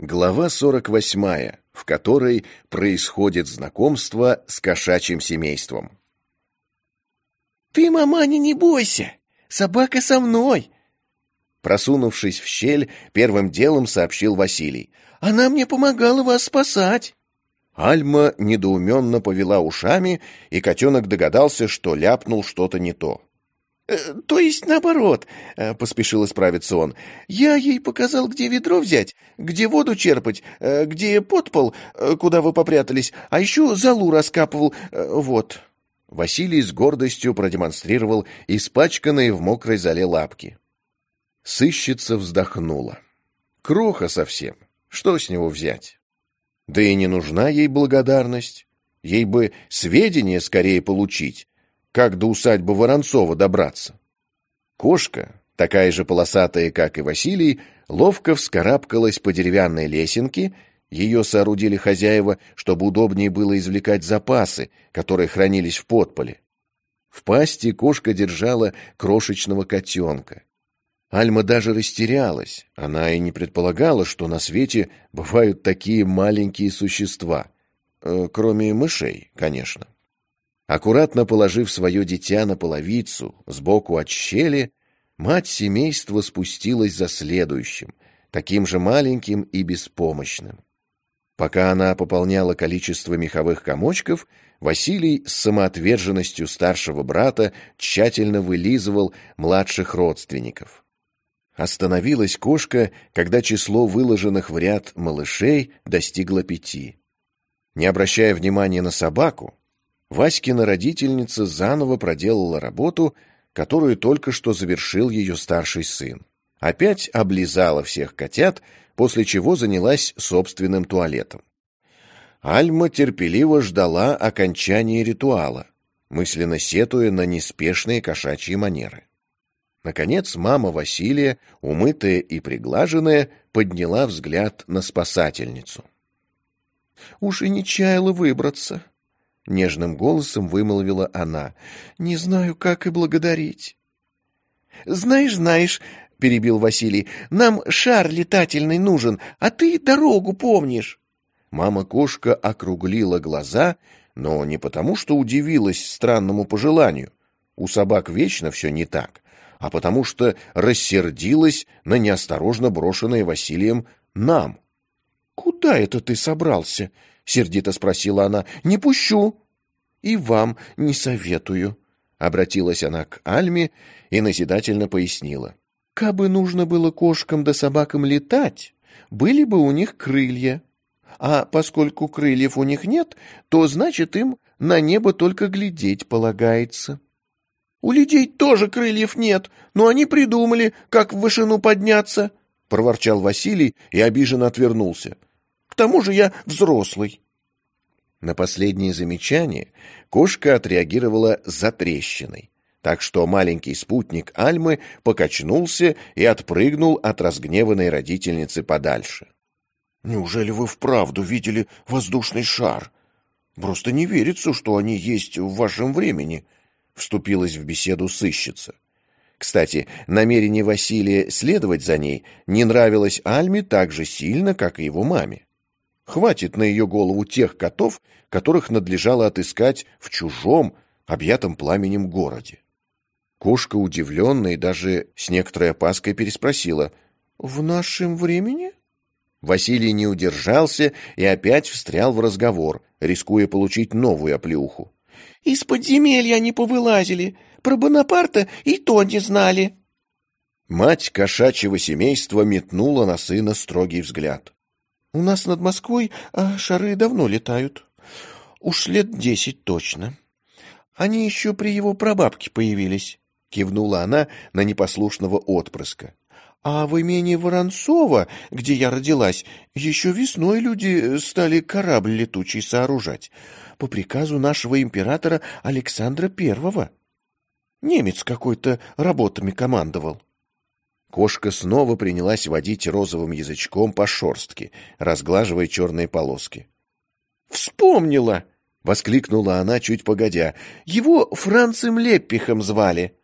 Глава 48, в которой происходит знакомство с кошачьим семейством. «Ты, маманя, не бойся! Собака со мной!» Просунувшись в щель, первым делом сообщил Василий. «Она мне помогала вас спасать!» Альма недоуменно повела ушами, и котенок догадался, что ляпнул что-то не то. Э, «То есть наоборот», э, — поспешил исправиться он. «Я ей показал, где ведро взять, где воду черпать, э, где подпол, куда вы попрятались, а еще залу раскапывал, вот». Василий с гордостью продемонстрировал испачканные в мокрой зале лапки. Сыщица вздохнула. Кроха совсем. Что с него взять? Да и не нужна ей благодарность. Ей бы сведения скорее получить, как до усадьбы Воронцова добраться. Кошка, такая же полосатая, как и Василий, ловко вскарабкалась по деревянной лесенке, ее соорудили хозяева, чтобы удобнее было извлекать запасы, которые хранились в подполе. В пасти кошка держала крошечного котенка. Альма даже растерялась. Она и не предполагала, что на свете бывают такие маленькие существа. Э, кроме мышей, конечно. Аккуратно положив свое дитя на половицу, сбоку от щели, мать семейства спустилась за следующим, таким же маленьким и беспомощным. Пока она пополняла количество меховых комочков, Василий с самоотверженностью старшего брата тщательно вылизывал младших родственников. Остановилась кошка, когда число выложенных в ряд малышей достигло пяти. Не обращая внимания на собаку, Васькина родительница заново проделала работу, которую только что завершил ее старший сын. Опять облизала всех котят, после чего занялась собственным туалетом. Альма терпеливо ждала окончания ритуала, мысленно сетуя на неспешные кошачьи манеры. Наконец мама Василия, умытая и приглаженная, подняла взгляд на спасательницу. «Уж и не чаяла выбраться», — нежным голосом вымолвила она. «Не знаю, как и благодарить». «Знаешь, знаешь», — перебил Василий, — «нам шар летательный нужен, а ты дорогу помнишь». Мама-кошка округлила глаза, но не потому, что удивилась странному пожеланию. У собак вечно все не так, а потому что рассердилась на неосторожно брошенное Василием «нам». «Куда это ты собрался?» — сердито спросила она. «Не пущу». «И вам не советую», — обратилась она к Альме и назидательно пояснила. «Кабы нужно было кошкам да собакам летать, были бы у них крылья. А поскольку крыльев у них нет, то значит им на небо только глядеть полагается». «У людей тоже крыльев нет, но они придумали, как в вышину подняться», — проворчал Василий и обиженно отвернулся. К тому же я взрослый. На последнее замечание кошка отреагировала затрещиной, так что маленький спутник Альмы покачнулся и отпрыгнул от разгневанной родительницы подальше. «Неужели вы вправду видели воздушный шар? Просто не верится, что они есть в вашем времени», — вступилась в беседу сыщица. Кстати, намерение Василия следовать за ней не нравилось Альме так же сильно, как и его маме. Хватит на ее голову тех котов, которых надлежало отыскать в чужом, объятом пламенем городе. Кошка, удивленная и даже с некоторой опаской, переспросила. «В нашем времени?» Василий не удержался и опять встрял в разговор, рискуя получить новую оплеуху. «Из подземелья они повылазили. Про Бонапарта и то не знали». Мать кошачьего семейства метнула на сына строгий взгляд. У нас над Москвой а, шары давно летают. Уж лет десять точно. Они еще при его прабабке появились, — кивнула она на непослушного отпрыска. А в имении Воронцова, где я родилась, еще весной люди стали корабль летучий сооружать по приказу нашего императора Александра Первого. Немец какой-то работами командовал. Кошка снова принялась водить розовым язычком по шорстке, разглаживая черные полоски. «Вспомнила!» — воскликнула она чуть погодя. «Его Францем Леппихом звали.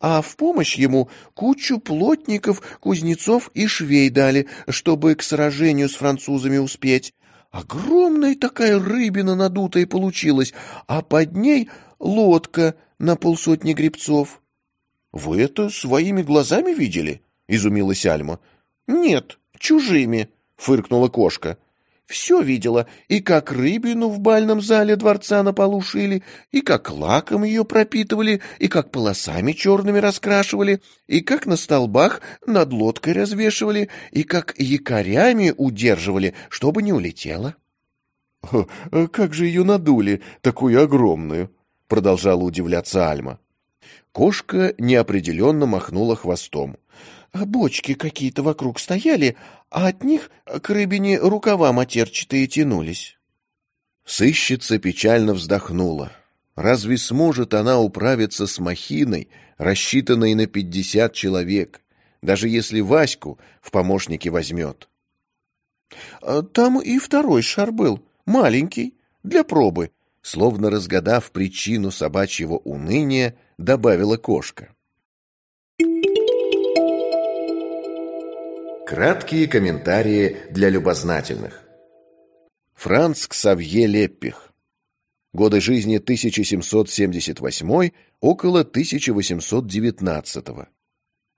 А в помощь ему кучу плотников, кузнецов и швей дали, чтобы к сражению с французами успеть. Огромная такая рыбина надутая получилась, а под ней лодка на полсотни гребцов. — Вы это своими глазами видели? — изумилась Альма. — Нет, чужими, — фыркнула кошка. Все видела, и как рыбину в бальном зале дворца на полу шили, и как лаком ее пропитывали, и как полосами черными раскрашивали, и как на столбах над лодкой развешивали, и как якорями удерживали, чтобы не улетела. — Как же ее надули, такую огромную? — продолжала удивляться Альма. Кошка неопределенно махнула хвостом. Бочки какие-то вокруг стояли, а от них к рыбине рукава матерчатые тянулись. Сыщица печально вздохнула. Разве сможет она управиться с махиной, рассчитанной на пятьдесят человек, даже если Ваську в помощники возьмет? А там и второй шар был, маленький, для пробы, словно разгадав причину собачьего уныния, добавила кошка. Краткие комментарии для любознательных. Франц Ксавье Леппих. Годы жизни 1778 около 1819.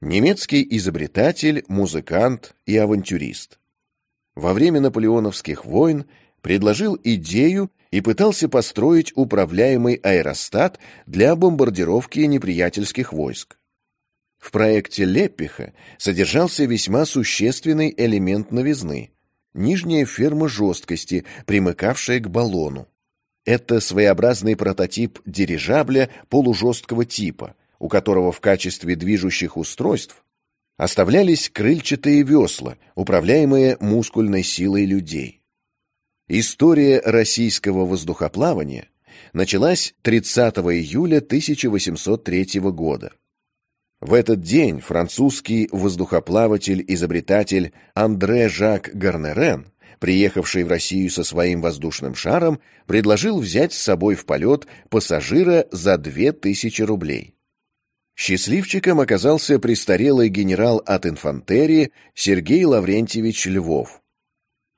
Немецкий изобретатель, музыкант и авантюрист. Во время наполеоновских войн предложил идею и пытался построить управляемый аэростат для бомбардировки неприятельских войск. В проекте Леппиха содержался весьма существенный элемент новизны – нижняя ферма жесткости, примыкавшая к баллону. Это своеобразный прототип дирижабля полужесткого типа, у которого в качестве движущих устройств оставлялись крыльчатые весла, управляемые мускульной силой людей. История российского воздухоплавания началась 30 июля 1803 года. В этот день французский воздухоплаватель-изобретатель Андре Жак Гарнерен, приехавший в Россию со своим воздушным шаром, предложил взять с собой в полет пассажира за 2000 рублей. Счастливчиком оказался престарелый генерал от инфантерии Сергей Лаврентьевич Львов.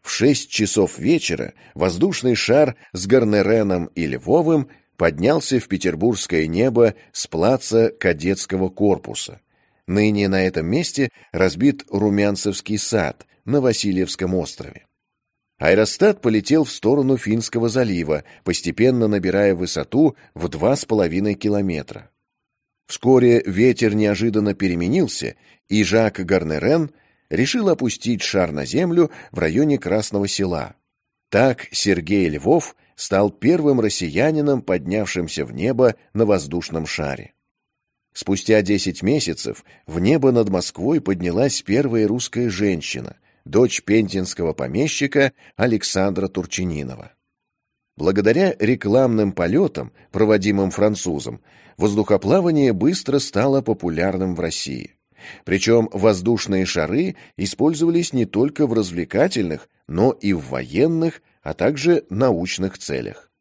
В шесть часов вечера воздушный шар с Гарнереном и Львовым поднялся в петербургское небо с плаца кадетского корпуса. Ныне на этом месте разбит Румянцевский сад на Васильевском острове. Аэростат полетел в сторону Финского залива, постепенно набирая высоту в два с половиной километра. Вскоре ветер неожиданно переменился, и Жак Гарнерен решил опустить шар на землю в районе Красного села. Так Сергей Львов стал первым россиянином, поднявшимся в небо на воздушном шаре. Спустя 10 месяцев в небо над Москвой поднялась первая русская женщина, дочь пентинского помещика Александра Турчининова. Благодаря рекламным полетам, проводимым французом, воздухоплавание быстро стало популярным в России. Причем воздушные шары использовались не только в развлекательных, но и в военных, а также научных целях.